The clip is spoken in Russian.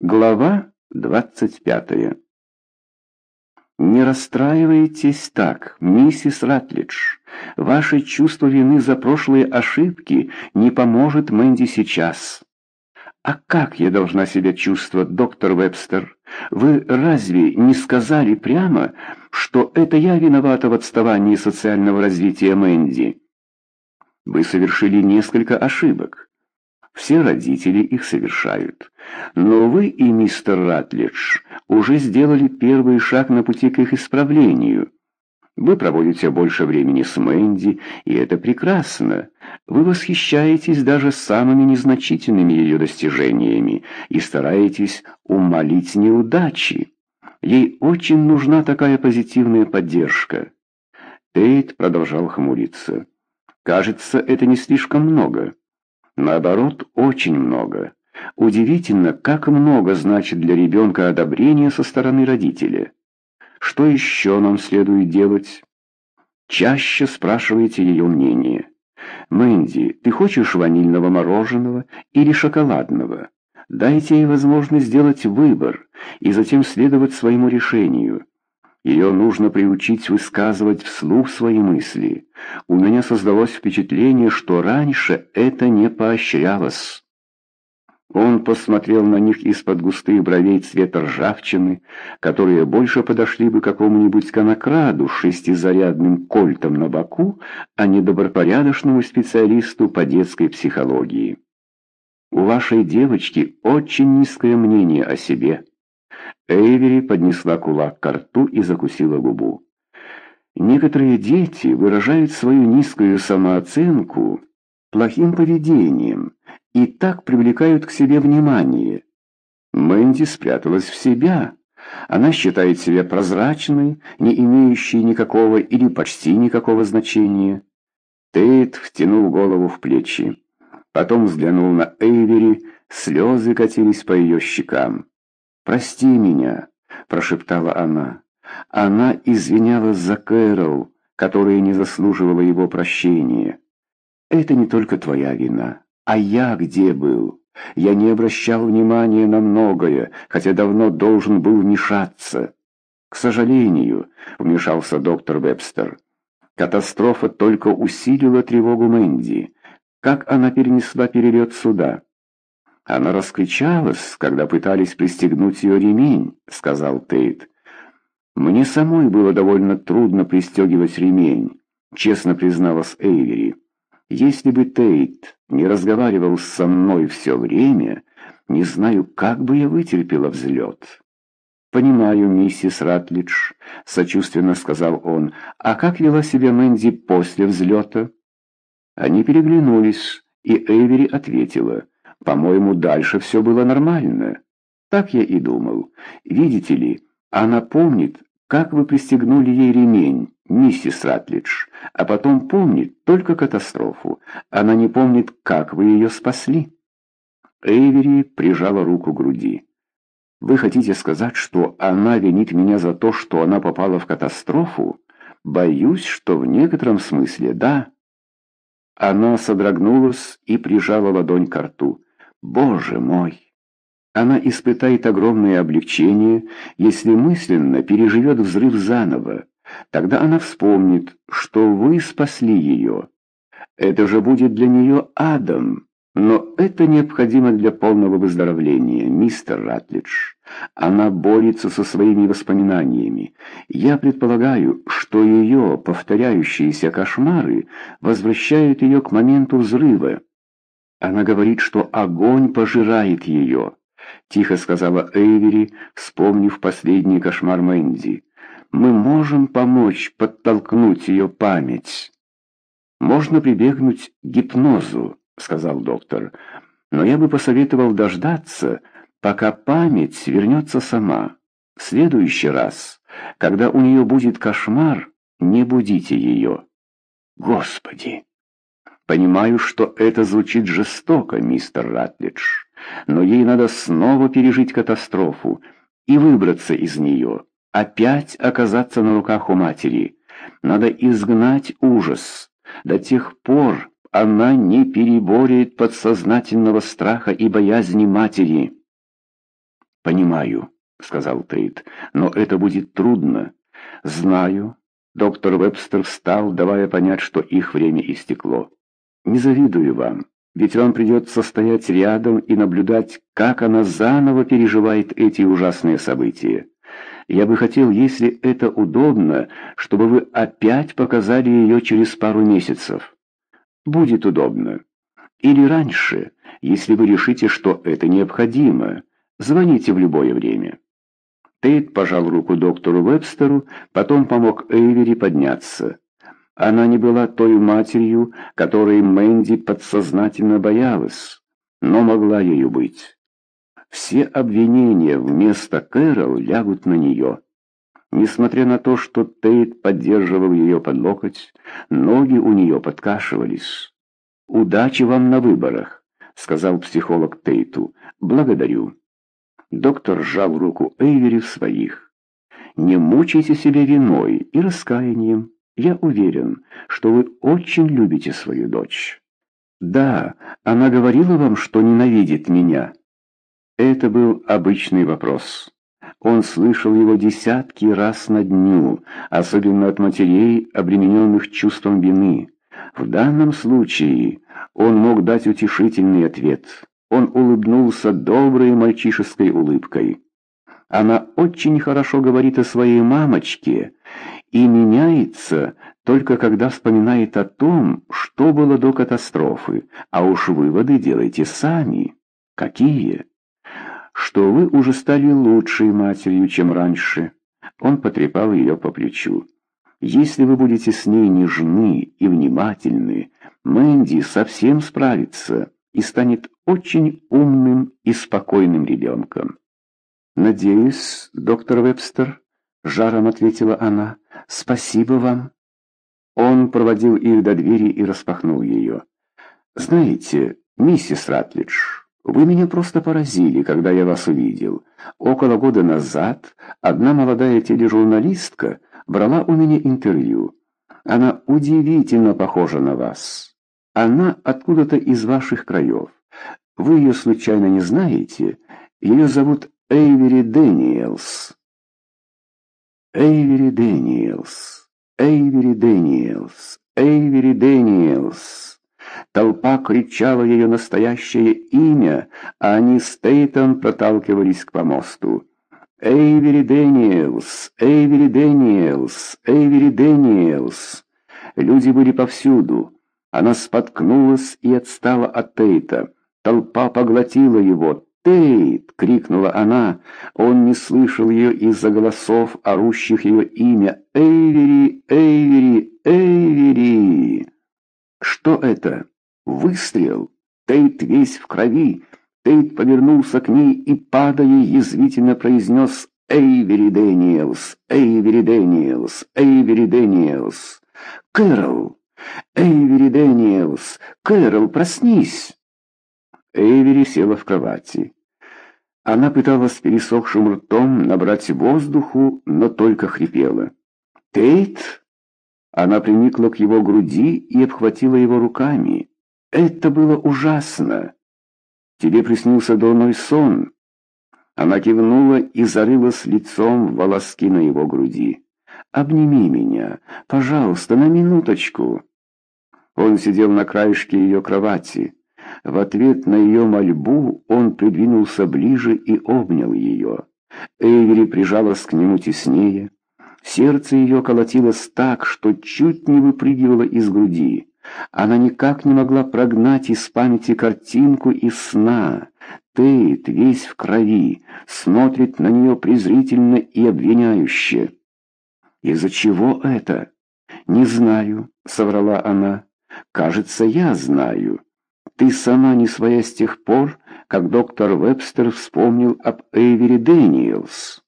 Глава двадцать пятая. «Не расстраивайтесь так, миссис Ратлидж. Ваше чувство вины за прошлые ошибки не поможет Мэнди сейчас». «А как я должна себя чувствовать, доктор Вебстер? Вы разве не сказали прямо, что это я виновата в отставании социального развития Мэнди?» «Вы совершили несколько ошибок». Все родители их совершают. Но вы и мистер Ратлидж уже сделали первый шаг на пути к их исправлению. Вы проводите больше времени с Мэнди, и это прекрасно. Вы восхищаетесь даже самыми незначительными ее достижениями и стараетесь умолить неудачи. Ей очень нужна такая позитивная поддержка. Тейт продолжал хмуриться. «Кажется, это не слишком много». Наоборот, очень много. Удивительно, как много значит для ребенка одобрение со стороны родителя. Что еще нам следует делать? Чаще спрашивайте ее мнение. «Мэнди, ты хочешь ванильного мороженого или шоколадного?» Дайте ей возможность сделать выбор и затем следовать своему решению. Ее нужно приучить высказывать вслух свои мысли. У меня создалось впечатление, что раньше это не поощрялось. Он посмотрел на них из-под густых бровей цвета ржавчины, которые больше подошли бы какому-нибудь конокраду с шестизарядным кольтом на боку, а не добропорядочному специалисту по детской психологии. «У вашей девочки очень низкое мнение о себе». Эйвери поднесла кулак к рту и закусила губу. Некоторые дети выражают свою низкую самооценку плохим поведением и так привлекают к себе внимание. Мэнди спряталась в себя. Она считает себя прозрачной, не имеющей никакого или почти никакого значения. Тейт втянул голову в плечи. Потом взглянул на Эйвери, слезы катились по ее щекам. «Прости меня», — прошептала она. Она извинялась за Кэрол, которая не заслуживала его прощения. «Это не только твоя вина. А я где был? Я не обращал внимания на многое, хотя давно должен был вмешаться». «К сожалению», — вмешался доктор Вебстер, — «катастрофа только усилила тревогу Мэнди. Как она перенесла перелет сюда?» Она раскричалась, когда пытались пристегнуть ее ремень, сказал Тейт. Мне самой было довольно трудно пристегивать ремень, честно призналась Эйвери. Если бы Тейт не разговаривал со мной все время, не знаю, как бы я вытерпела взлет. «Понимаю, миссис Ратлидж», — сочувственно сказал он. «А как вела себя Мэнди после взлета?» Они переглянулись, и Эйвери ответила — по-моему, дальше все было нормально. Так я и думал. Видите ли, она помнит, как вы пристегнули ей ремень, миссис Ратлидж, а потом помнит только катастрофу. Она не помнит, как вы ее спасли. Эйвери прижала руку к груди. «Вы хотите сказать, что она винит меня за то, что она попала в катастрофу? Боюсь, что в некотором смысле да». Она содрогнулась и прижала ладонь к рту. Боже мой! Она испытает огромное облегчение, если мысленно переживет взрыв заново. Тогда она вспомнит, что вы спасли ее. Это же будет для нее адом. Но это необходимо для полного выздоровления, мистер Ратлидж. Она борется со своими воспоминаниями. Я предполагаю, что ее повторяющиеся кошмары возвращают ее к моменту взрыва. Она говорит, что огонь пожирает ее, тихо сказала Эйвери, вспомнив последний кошмар Мэнди. Мы можем помочь подтолкнуть ее память. Можно прибегнуть к гипнозу, сказал доктор, но я бы посоветовал дождаться, пока память вернется сама. В следующий раз, когда у нее будет кошмар, не будите ее. Господи! Понимаю, что это звучит жестоко, мистер Ратлидж, но ей надо снова пережить катастрофу и выбраться из нее, опять оказаться на руках у матери. Надо изгнать ужас. До тех пор она не переборет подсознательного страха и боязни матери. «Понимаю», — сказал Тейт, — «но это будет трудно». «Знаю». Доктор Вебстер встал, давая понять, что их время истекло. «Не завидую вам, ведь вам придется стоять рядом и наблюдать, как она заново переживает эти ужасные события. Я бы хотел, если это удобно, чтобы вы опять показали ее через пару месяцев. Будет удобно. Или раньше, если вы решите, что это необходимо. Звоните в любое время». Тейт пожал руку доктору Вебстеру, потом помог Эйвери подняться. Она не была той матерью, которой Мэнди подсознательно боялась, но могла ею быть. Все обвинения вместо Кэрол лягут на нее. Несмотря на то, что Тейт поддерживал ее под локоть, ноги у нее подкашивались. «Удачи вам на выборах», — сказал психолог Тейту. «Благодарю». Доктор сжал руку Эйвери в своих. «Не мучайте себя виной и раскаянием. Я уверен, что вы очень любите свою дочь». «Да, она говорила вам, что ненавидит меня». Это был обычный вопрос. Он слышал его десятки раз на дню, особенно от матерей, обремененных чувством вины. В данном случае он мог дать утешительный ответ. Он улыбнулся доброй мальчишеской улыбкой. Она очень хорошо говорит о своей мамочке и меняется только когда вспоминает о том, что было до катастрофы, а уж выводы делайте сами. Какие? Что вы уже стали лучшей матерью, чем раньше. Он потрепал ее по плечу. Если вы будете с ней нежны и внимательны, Мэнди совсем справится и станет очень умным и спокойным ребенком. «Надеюсь, доктор Вебстер», — жаром ответила она, — «спасибо вам». Он проводил их до двери и распахнул ее. «Знаете, миссис Ратлидж, вы меня просто поразили, когда я вас увидел. Около года назад одна молодая тележурналистка брала у меня интервью. Она удивительно похожа на вас. Она откуда-то из ваших краев. Вы ее случайно не знаете? Ее зовут Эйвери Дэниелс. Эйвери Дэниелс. Эйвери Дэниелс. Эйвери Дэниелс. Толпа кричала ее настоящее имя, а они с Тейтом проталкивались к помосту. «Эйвери Дэниелс! Эйвери Дэниелс! Эйвери Дэниелс!» Люди были повсюду. Она споткнулась и отстала от Тейта. Толпа поглотила его. «Тейт!» — крикнула она. Он не слышал ее из-за голосов, орущих ее имя. «Эйвери! Эйвери! Эйвери!» Что это? Выстрел! Тейт весь в крови. Тейт повернулся к ней и, падая, язвительно произнес «Эйвери Дэниелс! Эйвери Дэниелс! Эйвери Дэниелс!» «Кэрол! Эйвери Дэниелс! Кэрол, проснись!» Эйвери села в кровати. Она пыталась пересохшим ртом набрать воздуху, но только хрипела. «Тейт?» Она приникла к его груди и обхватила его руками. «Это было ужасно!» Тебе приснился дурной сон?» Она кивнула и зарылась лицом в волоски на его груди. «Обними меня, пожалуйста, на минуточку». Он сидел на краешке ее кровати. В ответ на ее мольбу он придвинулся ближе и обнял ее. Эйвери прижалась к нему теснее. Сердце ее колотилось так, что чуть не выпрыгивало из груди. Она никак не могла прогнать из памяти картинку из сна. Тейт, весь в крови, смотрит на нее презрительно и обвиняюще. «Из-за чего это?» «Не знаю», — соврала она. «Кажется, я знаю. Ты сама не своя с тех пор, как доктор Вебстер вспомнил об Эйвери Дэниелс».